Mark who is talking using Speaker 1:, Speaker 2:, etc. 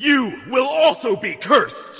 Speaker 1: You will also be cursed!